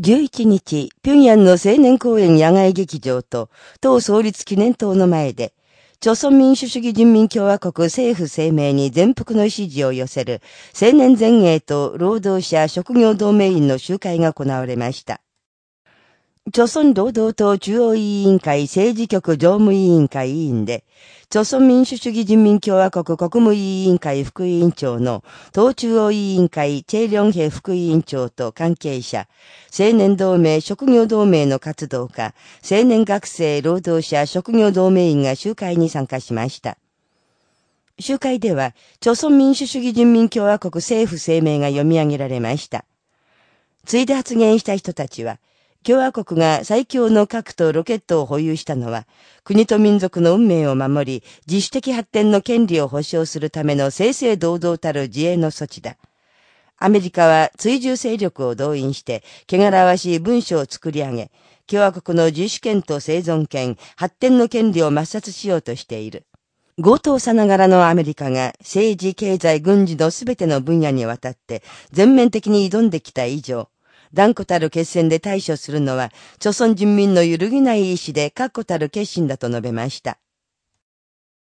11日、平壌の青年公園野外劇場と、党創立記念塔の前で、朝鮮民主主義人民共和国政府声明に全幅の支持を寄せる青年前衛と労働者職業同盟員の集会が行われました。朝鮮労働党中央委員会政治局常務委員会委員で、朝鮮民主主義人民共和国国務委員会副委員長の党中央委員会チェイリョンヘ副委員長と関係者、青年同盟職業同盟の活動家、青年学生労働者職業同盟員が集会に参加しました。集会では、朝鮮民主主義人民共和国政府声明が読み上げられました。ついで発言した人たちは、共和国が最強の核とロケットを保有したのは、国と民族の運命を守り、自主的発展の権利を保障するための正々堂々たる自衛の措置だ。アメリカは追従勢力を動員して、汚らわしい文書を作り上げ、共和国の自主権と生存権、発展の権利を抹殺しようとしている。強盗さながらのアメリカが政治、経済、軍事のすべての分野にわたって全面的に挑んできた以上、断固たる決戦で対処するのは、朝鮮人民の揺るぎない意志で確固たる決心だと述べました。